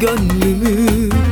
gönlümü.